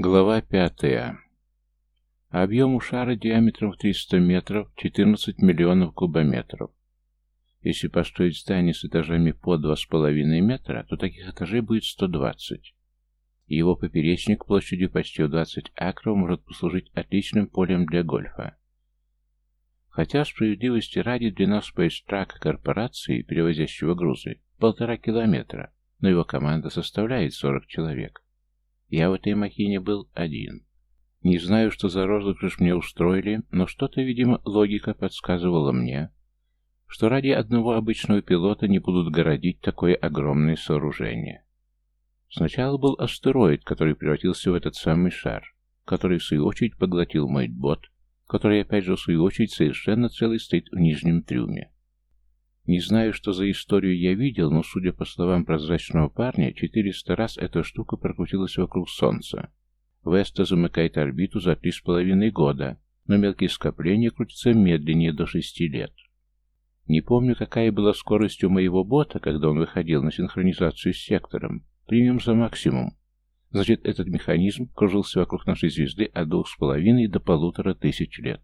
Глава пятая. Объем шара диаметром в 300 метров – 14 миллионов кубометров. Если построить здание с этажами по 2,5 метра, то таких этажей будет 120. Его поперечник площадью почти в 20 акров может послужить отличным полем для гольфа. Хотя, справедливости ради, длина спейстрак корпорации, перевозящего грузы, полтора километра, но его команда составляет 40 человек. Я в этой махине был один. Не знаю, что за розыгрыш мне устроили, но что-то, видимо, логика подсказывала мне, что ради одного обычного пилота не будут городить такое огромное сооружение. Сначала был астероид, который превратился в этот самый шар, который в свою очередь поглотил мой бот, который опять же в свою очередь совершенно целый стоит в нижнем трюме. Не знаю, что за историю я видел, но, судя по словам прозрачного парня, 400 раз эта штука прокрутилась вокруг Солнца. Веста замыкает орбиту за три с половиной года, но мелкие скопления крутятся медленнее до шести лет. Не помню, какая была скорость у моего бота, когда он выходил на синхронизацию с сектором. Примем за максимум. Значит, этот механизм кружился вокруг нашей звезды от двух с половиной до полутора тысяч лет.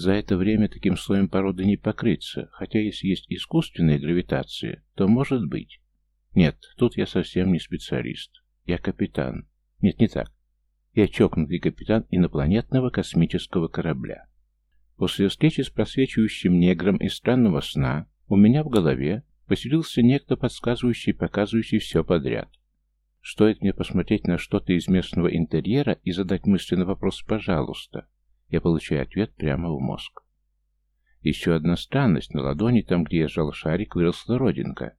За это время таким слоем породы не покрыться, хотя если есть искусственная гравитация, то может быть. Нет, тут я совсем не специалист. Я капитан. Нет, не так. Я чокнутый капитан инопланетного космического корабля. После встречи с просвечивающим негром из странного сна у меня в голове поселился некто, подсказывающий и показывающий все подряд. Стоит мне посмотреть на что-то из местного интерьера и задать мысленный вопрос «пожалуйста», я получаю ответ прямо в мозг. Еще одна странность. На ладони, там, где я сжал шарик, выросла родинка.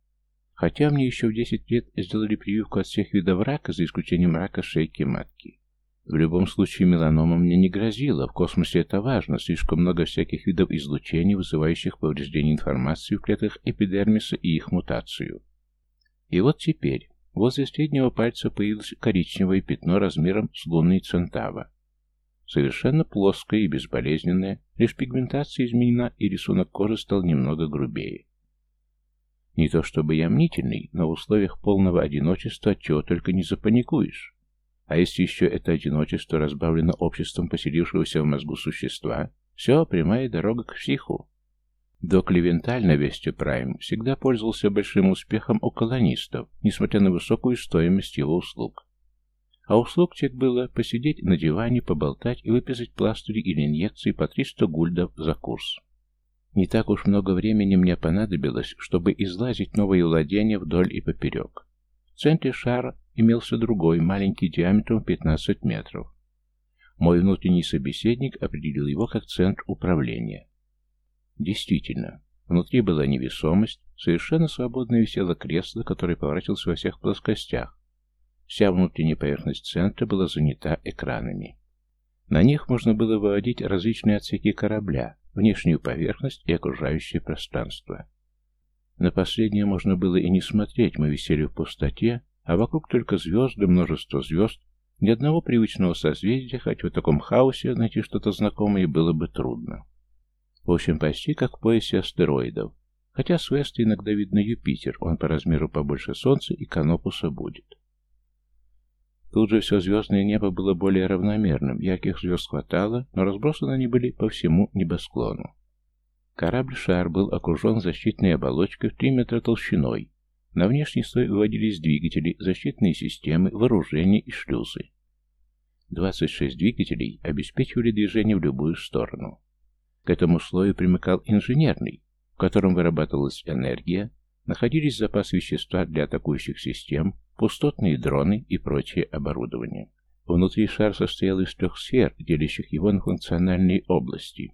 Хотя мне еще в 10 лет сделали прививку от всех видов рака, за исключением рака шейки матки. В любом случае меланома мне не грозила. В космосе это важно. Слишком много всяких видов излучений, вызывающих повреждение информации в клетках эпидермиса и их мутацию. И вот теперь возле среднего пальца появилось коричневое пятно размером с лунный центава. Совершенно плоская и безболезненная, лишь пигментация изменена, и рисунок кожи стал немного грубее. Не то чтобы я мнительный, но в условиях полного одиночества чего только не запаникуешь. А если еще это одиночество разбавлено обществом поселившегося в мозгу существа, все, прямая дорога к психу. Док Левенталь на Весте Прайм всегда пользовался большим успехом у колонистов, несмотря на высокую стоимость его услуг. А услуг тех было посидеть на диване, поболтать и выписать пластыри или инъекции по 300 гульдов за курс. Не так уж много времени мне понадобилось, чтобы излазить новые владения вдоль и поперек. В центре шара имелся другой, маленький диаметром 15 метров. Мой внутренний собеседник определил его как центр управления. Действительно, внутри была невесомость, совершенно свободно висело кресло, которое поворачивалось во всех плоскостях, Вся внутренняя поверхность центра была занята экранами. На них можно было выводить различные отсеки корабля, внешнюю поверхность и окружающее пространство. На последнее можно было и не смотреть, мы висели в пустоте, а вокруг только звезды, множество звезд, ни одного привычного созвездия, хоть в таком хаосе найти что-то знакомое было бы трудно. В общем, почти как в поясе астероидов. Хотя с Веста иногда видно Юпитер, он по размеру побольше Солнца и Канопуса будет. Тут же все звездное небо было более равномерным, ярких звезд хватало, но разбросаны они были по всему небосклону. Корабль-шар был окружен защитной оболочкой в 3 метра толщиной. На внешний слой выводились двигатели, защитные системы, вооружения и шлюзы. 26 двигателей обеспечивали движение в любую сторону. К этому слою примыкал инженерный, в котором вырабатывалась энергия, находились запасы вещества для атакующих систем, пустотные дроны и прочее оборудование. Внутри шар состоял из трех сфер, делящих его на функциональные области.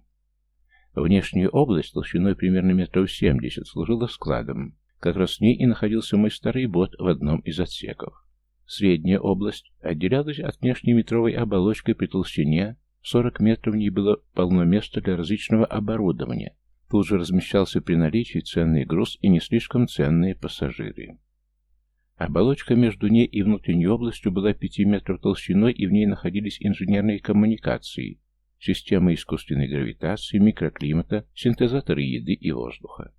Внешняя область, толщиной примерно метров 70, служила складом. Как раз в ней и находился мой старый бот в одном из отсеков. Средняя область отделялась от внешней метровой оболочкой при толщине 40 метров в ней было полно места для различного оборудования. Тут же размещался при наличии ценный груз и не слишком ценные пассажиры. Оболочка между ней и внутренней областью была 5 метров толщиной, и в ней находились инженерные коммуникации, системы искусственной гравитации, микроклимата, синтезаторы еды и воздуха.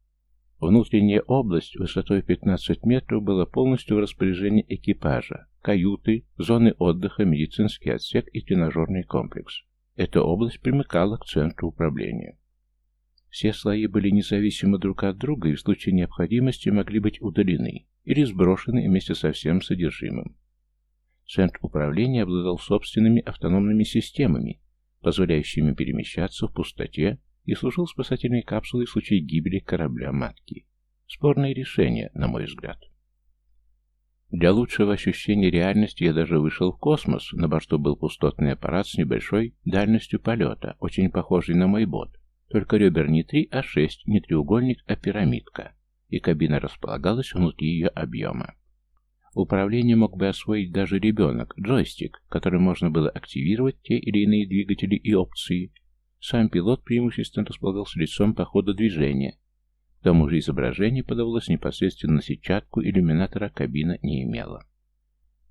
Внутренняя область высотой 15 метров была полностью в распоряжении экипажа, каюты, зоны отдыха, медицинский отсек и тренажерный комплекс. Эта область примыкала к центру управления. Все слои были независимы друг от друга и в случае необходимости могли быть удалены или сброшены вместе со всем содержимым. Центр управления обладал собственными автономными системами, позволяющими перемещаться в пустоте и служил спасательной капсулой в случае гибели корабля-матки. Спорное решение, на мой взгляд. Для лучшего ощущения реальности я даже вышел в космос. На борту был пустотный аппарат с небольшой дальностью полета, очень похожий на мой бот. Только ребер не три, а шесть, не треугольник, а пирамидка. И кабина располагалась внутри ее объема. Управление мог бы освоить даже ребенок, джойстик, которым можно было активировать те или иные двигатели и опции. Сам пилот преимущественно располагался лицом по ходу движения. К тому же изображение подавалось непосредственно на сетчатку, иллюминатора кабина не имела.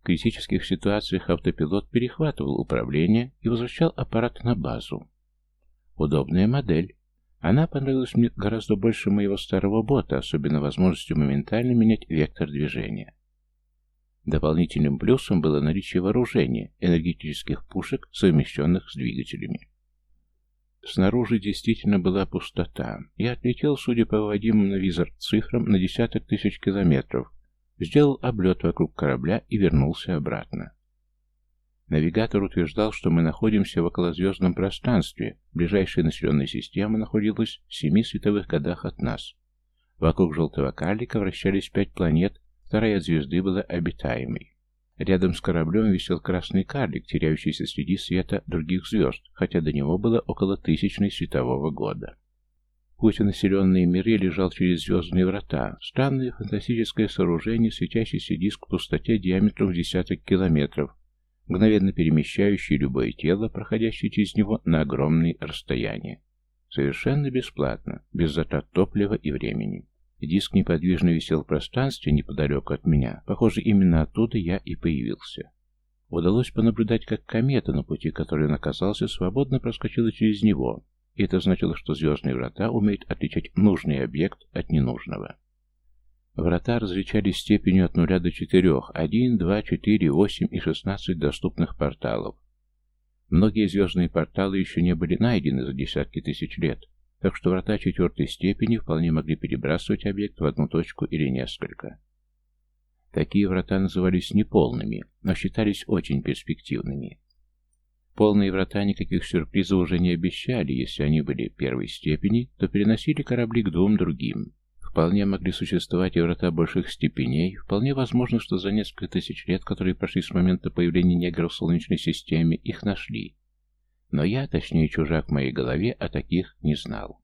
В критических ситуациях автопилот перехватывал управление и возвращал аппарат на базу. Удобная модель. Она понравилась мне гораздо больше моего старого бота, особенно возможностью моментально менять вектор движения. Дополнительным плюсом было наличие вооружения, энергетических пушек, совмещенных с двигателями. Снаружи действительно была пустота. Я отлетел, судя по выводимым на визор цифрам, на десяток тысяч километров, сделал облет вокруг корабля и вернулся обратно. Навигатор утверждал, что мы находимся в околозвездном пространстве. Ближайшая населенная система находилась в семи световых годах от нас. Вокруг желтого карлика вращались пять планет, Вторая звезды была обитаемой. Рядом с кораблем висел красный карлик, теряющийся среди света других звезд, хотя до него было около тысячной светового года. Путь в населенные миры лежал через звездные врата. Странное фантастическое сооружение, светящийся диск в пустоте диаметром в десяток километров, мгновенно перемещающий любое тело, проходящее через него на огромные расстояния. Совершенно бесплатно, без затрат топлива и времени. Диск неподвижно висел в пространстве неподалеку от меня. Похоже, именно оттуда я и появился. Удалось понаблюдать, как комета, на пути которой он оказался, свободно проскочила через него. И это значило, что звездные врата умеют отличать нужный объект от ненужного. Врата различались степенью от нуля до четырех, один, два, четыре, восемь и шестнадцать доступных порталов. Многие звездные порталы еще не были найдены за десятки тысяч лет, так что врата четвертой степени вполне могли перебрасывать объект в одну точку или несколько. Такие врата назывались неполными, но считались очень перспективными. Полные врата никаких сюрпризов уже не обещали, если они были первой степени, то переносили корабли к двум другим. Вполне могли существовать и врата больших степеней, вполне возможно, что за несколько тысяч лет, которые прошли с момента появления негров в Солнечной системе, их нашли. Но я, точнее чужак в моей голове, о таких не знал.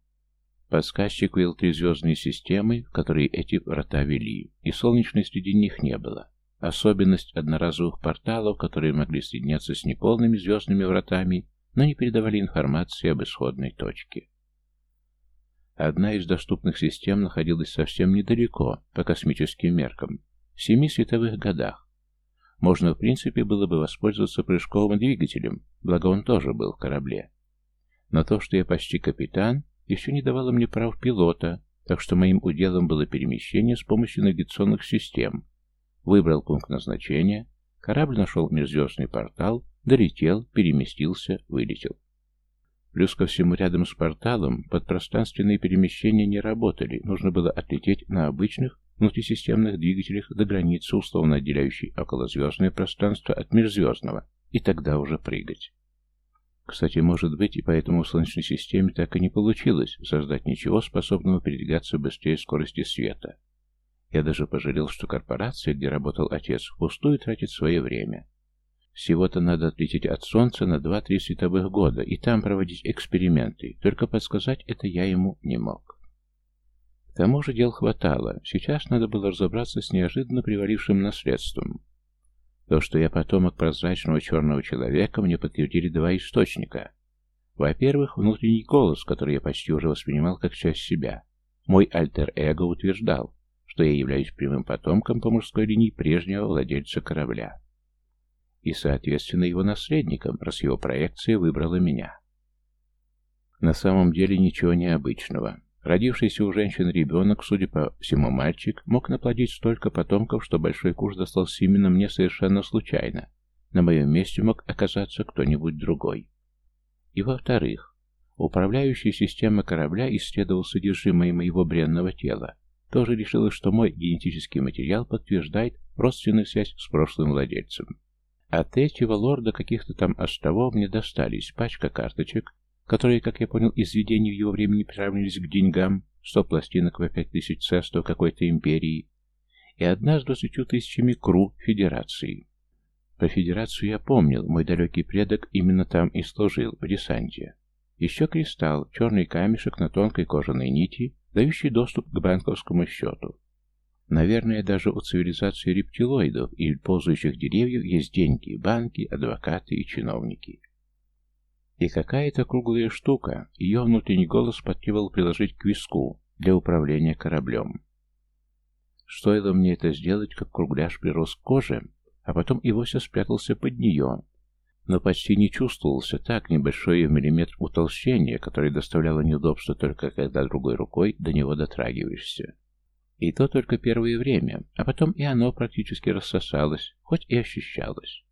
Подсказчик вел три звездные системы, в которые эти врата вели, и солнечной среди них не было. Особенность одноразовых порталов, которые могли соединяться с неполными звездными вратами, но не передавали информации об исходной точке. Одна из доступных систем находилась совсем недалеко, по космическим меркам, в семи световых годах, можно, в принципе, было бы воспользоваться прыжковым двигателем, благо он тоже был в корабле. Но то, что я почти капитан, еще не давало мне прав пилота, так что моим уделом было перемещение с помощью навигационных систем. Выбрал пункт назначения, корабль нашел межзвездный портал, долетел, переместился, вылетел. Плюс ко всему рядом с порталом подпространственные перемещения не работали, нужно было отлететь на обычных внутрисистемных двигателях до границы, условно отделяющей околозвездное пространство от межзвездного, и тогда уже прыгать. Кстати, может быть, и поэтому в Солнечной системе так и не получилось создать ничего, способного передвигаться быстрее скорости света. Я даже пожалел, что корпорация, где работал отец, впустую тратит свое время. Всего-то надо отлететь от Солнца на 2-3 световых года и там проводить эксперименты, только подсказать это я ему не мог. К тому же дел хватало. Сейчас надо было разобраться с неожиданно привалившим наследством. То, что я потомок прозрачного черного человека, мне подтвердили два источника. Во-первых, внутренний голос, который я почти уже воспринимал как часть себя. Мой альтер-эго утверждал, что я являюсь прямым потомком по мужской линии прежнего владельца корабля. И, соответственно, его наследником, раз его проекция выбрала меня. На самом деле ничего необычного. Родившийся у женщин ребенок, судя по всему мальчик, мог наплодить столько потомков, что большой куш достался именно мне совершенно случайно. На моем месте мог оказаться кто-нибудь другой. И во-вторых, управляющая система корабля исследовал содержимое моего бренного тела. Тоже решила, что мой генетический материал подтверждает родственную связь с прошлым владельцем. От третьего лорда каких-то там островов мне достались пачка карточек, которые, как я понял, из видений в его времени приравнивались к деньгам, сто пластинок по пять тысяч цестов какой-то империи и одна с двадцатью тысячами кру Федерации. Про Федерацию я помнил, мой далекий предок именно там и служил, в десанте. Еще кристалл, черный камешек на тонкой кожаной нити, дающий доступ к банковскому счету. Наверное, даже у цивилизации рептилоидов и ползающих деревьев есть деньги, банки, адвокаты и чиновники. И какая-то круглая штука, ее внутренний голос потребовал приложить к виску для управления кораблем. Стоило мне это сделать, как кругляш прирос к коже, а потом и вовсе спрятался под нее, но почти не чувствовался так небольшое в миллиметр утолщение, которое доставляло неудобство только когда другой рукой до него дотрагиваешься. И то только первое время, а потом и оно практически рассосалось, хоть и ощущалось.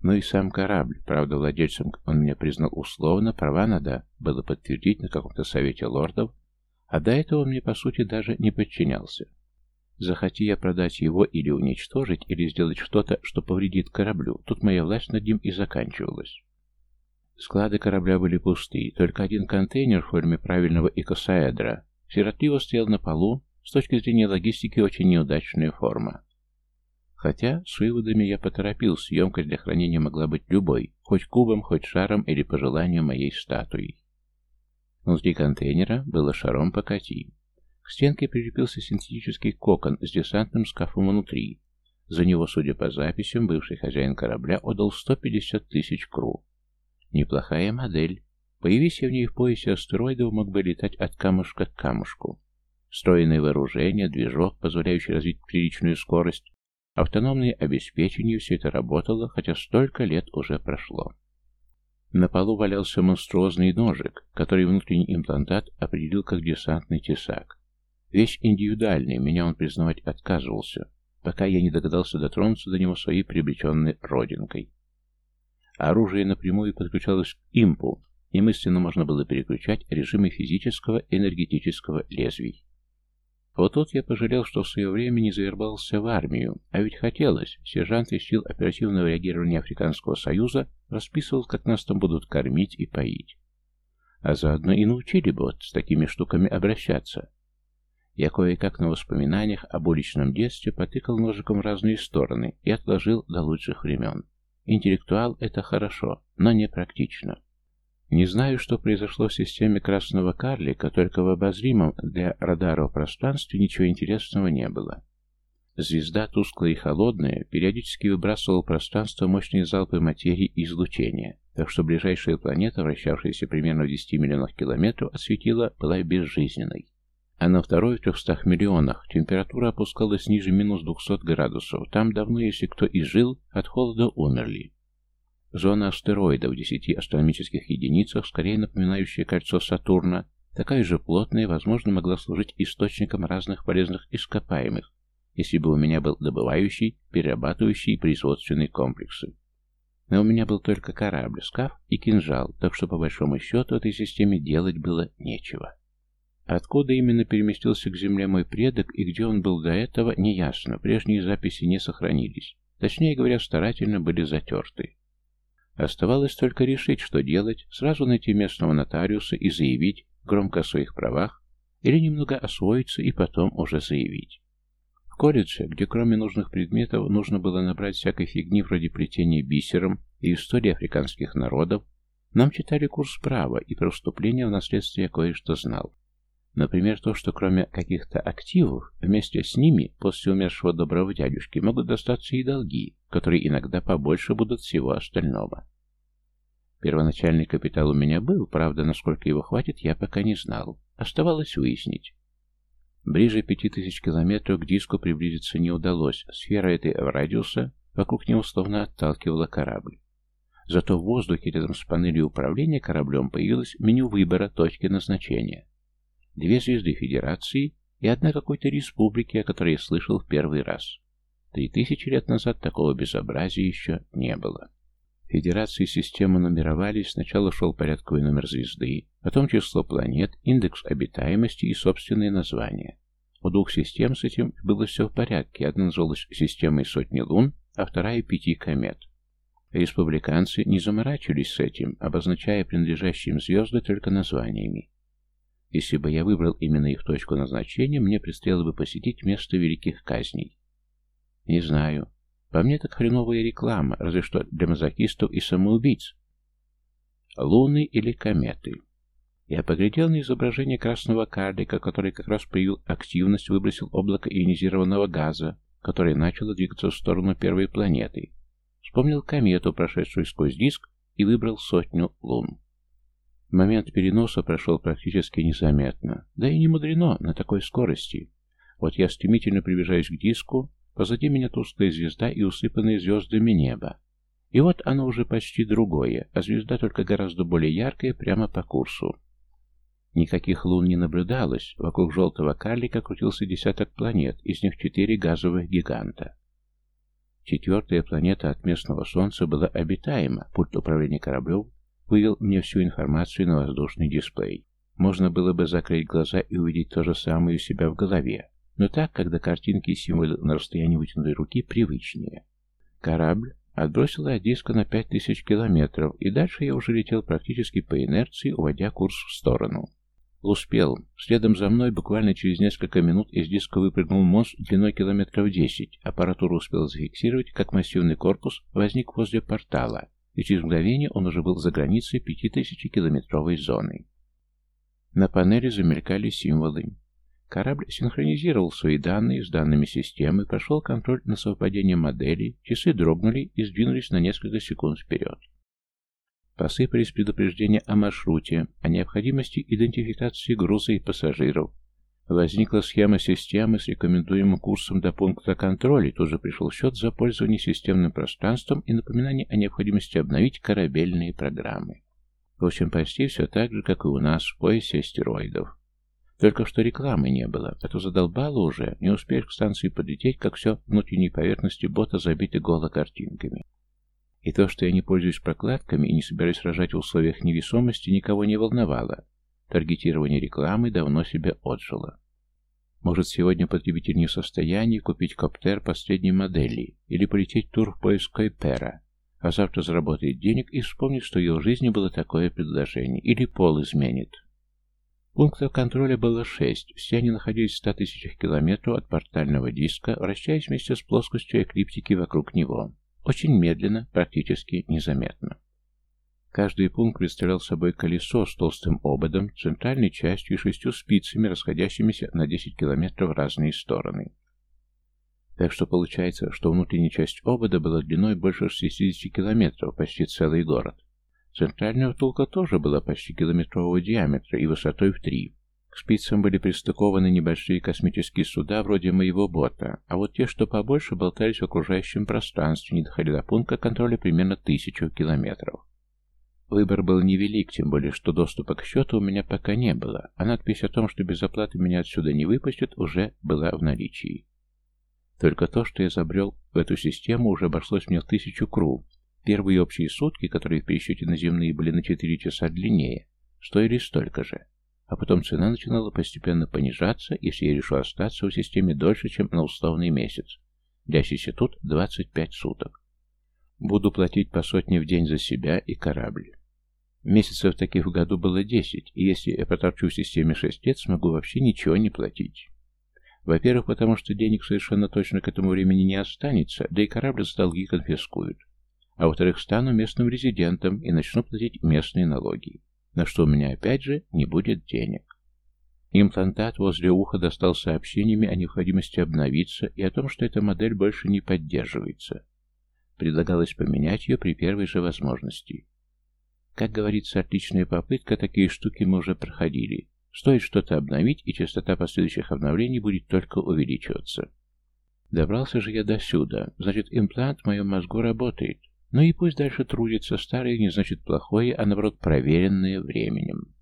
Ну и сам корабль, правда, владельцем он меня признал условно, права надо было подтвердить на каком-то совете лордов, а до этого мне, по сути, даже не подчинялся. Захоти я продать его или уничтожить, или сделать что-то, что повредит кораблю, тут моя власть над ним и заканчивалась. Склады корабля были пусты, только один контейнер в форме правильного икосаэдра сиротливо стоял на полу, с точки зрения логистики очень неудачная форма. Хотя с выводами я поторопился, емкость для хранения могла быть любой, хоть кубом, хоть шаром или по желанию моей статуи. Внутри контейнера было шаром покати. К стенке прилепился синтетический кокон с десантным скафом внутри. За него, судя по записям, бывший хозяин корабля отдал 150 тысяч кру. Неплохая модель. Появись я в ней в поясе астероидов, мог бы летать от камушка к камушку. Встроенное вооружение, движок, позволяющий развить приличную скорость, Автономное обеспечение все это работало, хотя столько лет уже прошло. На полу валялся монструозный ножик, который внутренний имплантат определил как десантный тесак. Весь индивидуальный, меня он признавать отказывался, пока я не догадался дотронуться до него своей приобретенной родинкой. Оружие напрямую подключалось к импу, и мысленно можно было переключать режимы физического и энергетического лезвий. Вот тут я пожалел, что в свое время не завербовался в армию, а ведь хотелось. Сержант из сил оперативного реагирования Африканского Союза расписывал, как нас там будут кормить и поить. А заодно и научили бы вот с такими штуками обращаться. Я кое-как на воспоминаниях об уличном детстве потыкал ножиком в разные стороны и отложил до лучших времен. Интеллектуал — это хорошо, но не практично. Не знаю, что произошло в системе красного карлика, только в обозримом для радаров пространстве ничего интересного не было. Звезда, тусклая и холодная, периодически выбрасывала в пространство мощные залпы материи и излучения, так что ближайшая планета, вращавшаяся примерно в 10 миллионах километров от светила, была безжизненной. А на второй в 300 миллионах температура опускалась ниже минус 200 градусов. Там давно, если кто и жил, от холода умерли. Зона астероида в 10 астрономических единицах, скорее напоминающая кольцо Сатурна, такая же плотная, возможно, могла служить источником разных полезных ископаемых, если бы у меня был добывающий, перерабатывающий и производственный комплексы. Но у меня был только корабль, скаф и кинжал, так что по большому счету этой системе делать было нечего. Откуда именно переместился к Земле мой предок и где он был до этого, неясно, прежние записи не сохранились. Точнее говоря, старательно были затерты. Оставалось только решить, что делать, сразу найти местного нотариуса и заявить громко о своих правах, или немного освоиться и потом уже заявить. В колледже, где кроме нужных предметов нужно было набрать всякой фигни вроде плетения бисером и истории африканских народов, нам читали курс права, и про вступление в наследство я кое-что знал. Например, то, что кроме каких-то активов, вместе с ними, после умершего доброго дядюшки, могут достаться и долги, которые иногда побольше будут всего остального. Первоначальный капитал у меня был, правда, насколько его хватит, я пока не знал. Оставалось выяснить. Ближе пяти тысяч километров к диску приблизиться не удалось. Сфера этой радиуса вокруг него словно отталкивала корабль. Зато в воздухе рядом с панелью управления кораблем появилось меню выбора точки назначения. Две звезды Федерации и одна какой-то республики, о которой я слышал в первый раз. Три тысячи лет назад такого безобразия еще не было. Федерации системы нумеровались, сначала шел порядковый номер звезды, потом число планет, индекс обитаемости и собственные названия. У двух систем с этим было все в порядке, одна называлась системой сотни лун, а вторая пяти комет. Республиканцы не заморачивались с этим, обозначая принадлежащие им звезды только названиями. Если бы я выбрал именно их точку назначения, мне предстояло бы посетить место великих казней. Не знаю. По мне так хреновая реклама, разве что для мазохистов и самоубийц. Луны или кометы. Я поглядел на изображение красного карлика, который как раз проявил активность, выбросил облако ионизированного газа, которое начало двигаться в сторону первой планеты. Вспомнил комету, прошедшую сквозь диск, и выбрал сотню лун. Момент переноса прошел практически незаметно. Да и не мудрено на такой скорости. Вот я стремительно приближаюсь к диску, позади меня тусклая звезда и усыпанное звездами небо. И вот оно уже почти другое, а звезда только гораздо более яркая прямо по курсу. Никаких лун не наблюдалось, вокруг желтого карлика крутился десяток планет, из них четыре газовых гиганта. Четвертая планета от местного Солнца была обитаема. Пульт управления кораблем вывел мне всю информацию на воздушный дисплей. Можно было бы закрыть глаза и увидеть то же самое у себя в голове. Но так, когда картинки и символы на расстоянии вытянутой руки, привычнее. Корабль отбросил от диска на 5000 километров, и дальше я уже летел практически по инерции, уводя курс в сторону. Успел. Следом за мной буквально через несколько минут из диска выпрыгнул мост длиной километров 10. Аппаратура успела зафиксировать, как массивный корпус возник возле портала, и через мгновение он уже был за границей 5000-километровой зоны. На панели замелькали символы. Корабль синхронизировал свои данные с данными системы, прошел контроль на совпадение моделей, часы дрогнули и сдвинулись на несколько секунд вперед. Посыпались предупреждения о маршруте, о необходимости идентификации груза и пассажиров. Возникла схема системы с рекомендуемым курсом до пункта контроля, и тут же пришел счет за пользование системным пространством и напоминание о необходимости обновить корабельные программы. В общем, почти все так же, как и у нас в поясе астероидов. Только что рекламы не было, а то задолбало уже, не успеешь к станции подлететь, как все внутренней поверхности бота забиты голо картинками. И то, что я не пользуюсь прокладками и не собираюсь рожать в условиях невесомости, никого не волновало. Таргетирование рекламы давно себя отжило. Может, сегодня потребитель не в состоянии купить коптер последней модели или полететь тур в поиск Койпера, а завтра заработает денег и вспомнит, что в его жизни было такое предложение, или пол изменит. Пунктов контроля было шесть, все они находились в ста тысячах километров от портального диска, вращаясь вместе с плоскостью эклиптики вокруг него. Очень медленно, практически незаметно. Каждый пункт представлял собой колесо с толстым ободом, центральной частью и шестью спицами, расходящимися на 10 километров в разные стороны. Так что получается, что внутренняя часть обода была длиной больше 60 километров, почти целый город. Центральная втулка тоже была почти километрового диаметра и высотой в 3. К спицам были пристыкованы небольшие космические суда вроде моего бота, а вот те, что побольше, болтались в окружающем пространстве, не доходя до пункта контроля примерно тысячу километров. Выбор был невелик, тем более, что доступа к счету у меня пока не было, а надпись о том, что без оплаты меня отсюда не выпустят, уже была в наличии. Только то, что я забрел в эту систему, уже обошлось мне в тысячу кру. Первые общие сутки, которые в пересчете на земные были на 4 часа длиннее, стоили столько же а потом цена начинала постепенно понижаться, если я решу остаться в системе дольше, чем на условный месяц, длящийся тут 25 суток. Буду платить по сотне в день за себя и корабль. Месяцев таких в году было 10, и если я поторчу в системе 6 лет, смогу вообще ничего не платить. Во-первых, потому что денег совершенно точно к этому времени не останется, да и корабль с долги конфискуют. А во-вторых, стану местным резидентом и начну платить местные налоги на что у меня опять же не будет денег. Имплантат возле уха достал сообщениями о необходимости обновиться и о том, что эта модель больше не поддерживается. Предлагалось поменять ее при первой же возможности. Как говорится, отличная попытка, такие штуки мы уже проходили. Стоит что-то обновить, и частота последующих обновлений будет только увеличиваться. Добрался же я до сюда, значит, имплант в моем мозгу работает. Ну и пусть дальше трудится, старое не значит плохое, а наоборот проверенное временем.